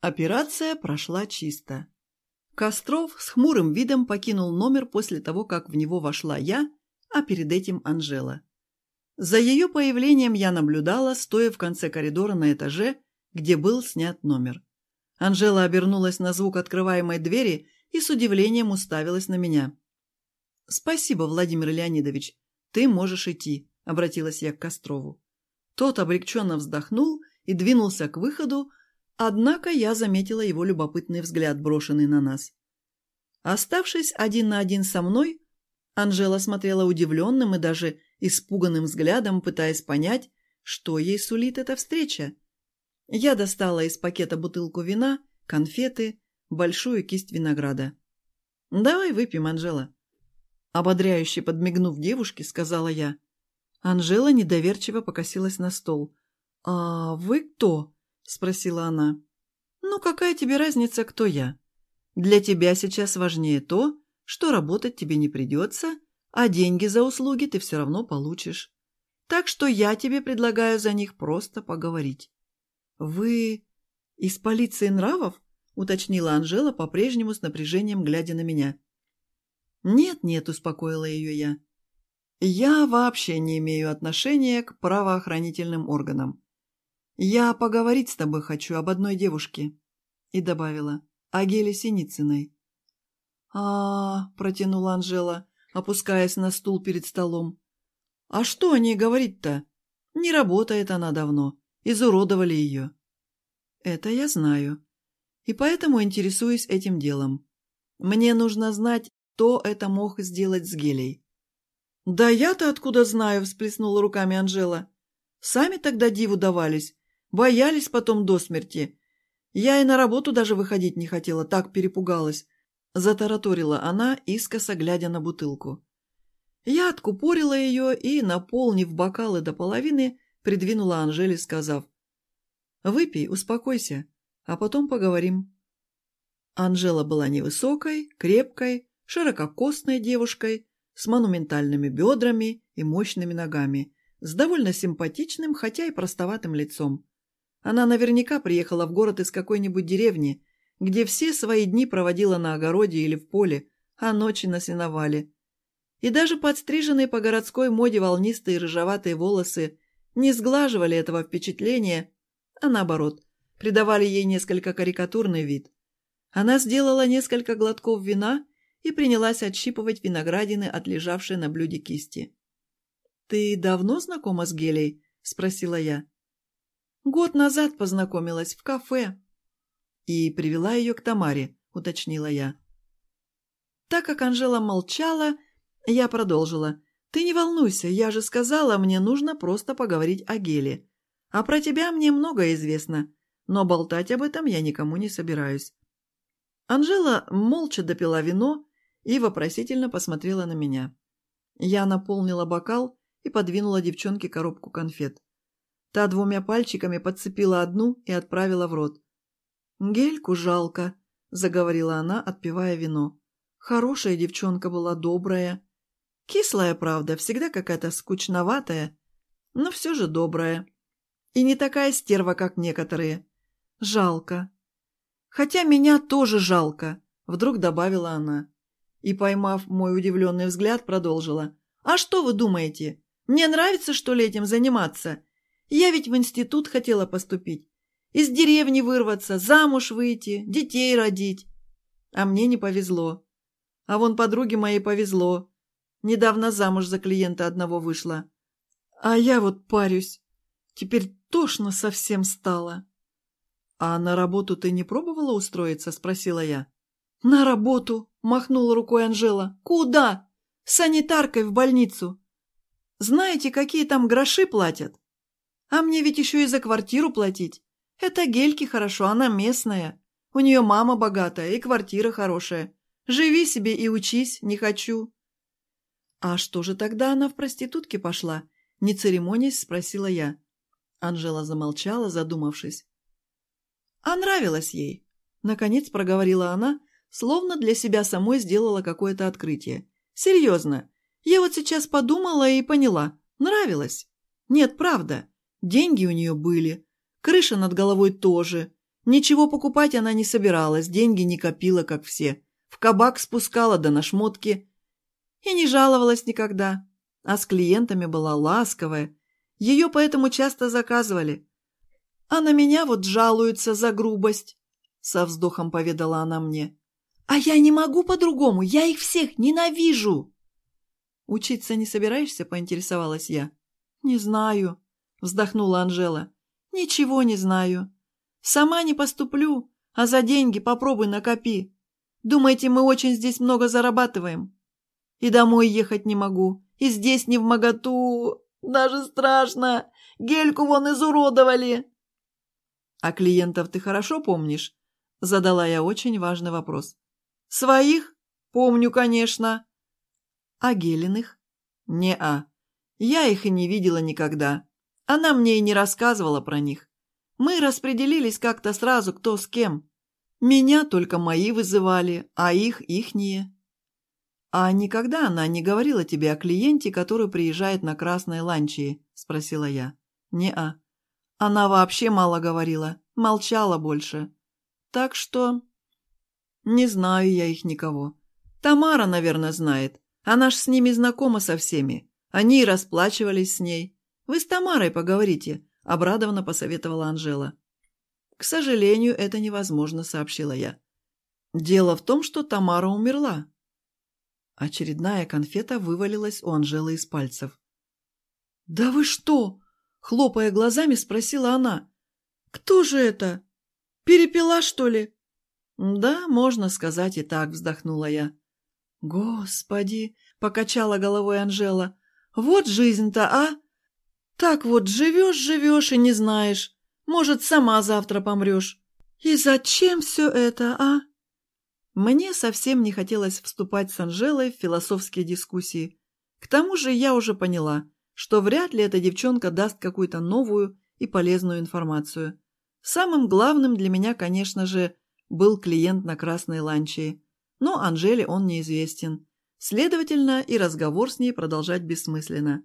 Операция прошла чисто. Костров с хмурым видом покинул номер после того, как в него вошла я, а перед этим Анжела. За ее появлением я наблюдала, стоя в конце коридора на этаже, где был снят номер. Анжела обернулась на звук открываемой двери и с удивлением уставилась на меня. «Спасибо, Владимир Леонидович, ты можешь идти», — обратилась я к Кострову. Тот облегченно вздохнул и двинулся к выходу, однако я заметила его любопытный взгляд, брошенный на нас. Оставшись один на один со мной, Анжела смотрела удивленным и даже испуганным взглядом, пытаясь понять, что ей сулит эта встреча. Я достала из пакета бутылку вина, конфеты, большую кисть винограда. «Давай выпьем, Анжела». Ободряюще подмигнув девушке, сказала я. Анжела недоверчиво покосилась на стол. «А вы кто?» – спросила она. «Ну, какая тебе разница, кто я? Для тебя сейчас важнее то, что работать тебе не придется, а деньги за услуги ты все равно получишь. Так что я тебе предлагаю за них просто поговорить». «Вы из полиции нравов?» – уточнила Анжела, по-прежнему с напряжением глядя на меня. «Нет-нет», – успокоила ее я. «Я вообще не имею отношения к правоохранительным органам. Я поговорить с тобой хочу об одной девушке». И добавила, о Геле Синицыной. а, протянула Анжела, опускаясь на стул перед столом. «А что о ней говорить-то? Не работает она давно. Изуродовали ее». «Это я знаю. И поэтому интересуюсь этим делом. Мне нужно знать, кто это мог сделать с Гелей. «Да я-то откуда знаю?» – всплеснула руками Анжела. «Сами тогда диву давались. Боялись потом до смерти. Я и на работу даже выходить не хотела, так перепугалась». Затараторила она, искоса глядя на бутылку. Я откупорила ее и, наполнив бокалы до половины, придвинула Анжеле, сказав. «Выпей, успокойся, а потом поговорим». Анжела была невысокой, крепкой, ширококосной девушкой с монументальными бедрами и мощными ногами, с довольно симпатичным, хотя и простоватым лицом. Она наверняка приехала в город из какой-нибудь деревни, где все свои дни проводила на огороде или в поле, а ночи на сеновале. И даже подстриженные по городской моде волнистые рыжеватые волосы не сглаживали этого впечатления, а наоборот, придавали ей несколько карикатурный вид. Она сделала несколько глотков вина и принялась отщипывать виноградины от лежавшей на блюде кисти. «Ты давно знакома с Гелей?» – спросила я. «Год назад познакомилась в кафе». «И привела ее к Тамаре», – уточнила я. Так как Анжела молчала, я продолжила. «Ты не волнуйся, я же сказала, мне нужно просто поговорить о Геле. А про тебя мне многое известно, но болтать об этом я никому не собираюсь». Анжела молча допила вино и вопросительно посмотрела на меня. Я наполнила бокал и подвинула девчонке коробку конфет. Та двумя пальчиками подцепила одну и отправила в рот. «Гельку жалко», — заговорила она, отпивая вино. «Хорошая девчонка была, добрая. Кислая, правда, всегда какая-то скучноватая, но все же добрая. И не такая стерва, как некоторые. Жалко. Хотя меня тоже жалко», — вдруг добавила она и, поймав мой удивленный взгляд, продолжила. «А что вы думаете? Мне нравится, что ли, этим заниматься? Я ведь в институт хотела поступить. Из деревни вырваться, замуж выйти, детей родить. А мне не повезло. А вон подруге моей повезло. Недавно замуж за клиента одного вышла. А я вот парюсь. Теперь тошно совсем стало. «А на работу ты не пробовала устроиться?» – спросила я. «На работу!» – махнула рукой Анжела. «Куда? Санитаркой в больницу. Знаете, какие там гроши платят? А мне ведь еще и за квартиру платить. Это Гельке хорошо, она местная. У нее мама богатая и квартира хорошая. Живи себе и учись, не хочу». «А что же тогда она в проститутке пошла?» Не церемонясь, спросила я. Анжела замолчала, задумавшись. «А нравилось ей», — наконец проговорила она, Словно для себя самой сделала какое-то открытие. Серьезно. Я вот сейчас подумала и поняла. Нравилось. Нет, правда. Деньги у нее были. Крыша над головой тоже. Ничего покупать она не собиралась, деньги не копила, как все. В кабак спускала да на шмотки. И не жаловалась никогда. А с клиентами была ласковая. Ее поэтому часто заказывали. А на меня вот жалуются за грубость, со вздохом поведала она мне. А я не могу по-другому, я их всех ненавижу. Учиться не собираешься, поинтересовалась я. Не знаю, вздохнула Анжела. Ничего не знаю. Сама не поступлю, а за деньги попробуй накопи. Думаете, мы очень здесь много зарабатываем? И домой ехать не могу, и здесь не в моготу. Даже страшно. Гельку вон изуродовали. А клиентов ты хорошо помнишь? Задала я очень важный вопрос. Своих? Помню, конечно. А Гелиных? Не-а. Я их и не видела никогда. Она мне и не рассказывала про них. Мы распределились как-то сразу, кто с кем. Меня только мои вызывали, а их – ихние. «А никогда она не говорила тебе о клиенте, который приезжает на Красной Ланчии?» – спросила я. «Не-а. Она вообще мало говорила, молчала больше. Так что...» «Не знаю я их никого. Тамара, наверное, знает. Она ж с ними знакома со всеми. Они и расплачивались с ней. Вы с Тамарой поговорите обрадованно посоветовала Анжела. «К сожалению, это невозможно», — сообщила я. «Дело в том, что Тамара умерла». Очередная конфета вывалилась у Анжелы из пальцев. «Да вы что?» — хлопая глазами, спросила она. «Кто же это? Перепила, что ли?» «Да, можно сказать и так», — вздохнула я. «Господи!» — покачала головой Анжела. «Вот жизнь-то, а! Так вот живешь-живешь и не знаешь. Может, сама завтра помрешь. И зачем все это, а? Мне совсем не хотелось вступать с Анжелой в философские дискуссии. К тому же я уже поняла, что вряд ли эта девчонка даст какую-то новую и полезную информацию. Самым главным для меня, конечно же, был клиент на Красной Ланчии. Но Анжеле он неизвестен. Следовательно, и разговор с ней продолжать бессмысленно.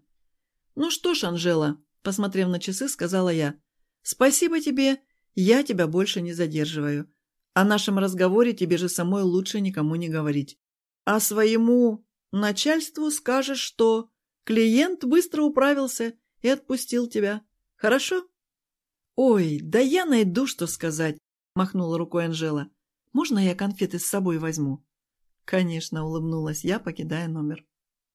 «Ну что ж, Анжела», — посмотрев на часы, сказала я, — «спасибо тебе, я тебя больше не задерживаю. О нашем разговоре тебе же самой лучше никому не говорить. А своему начальству скажешь, что клиент быстро управился и отпустил тебя. Хорошо?» «Ой, да я найду, что сказать», — махнула рукой Анжела. «Можно я конфеты с собой возьму?» «Конечно», — улыбнулась я, покидая номер.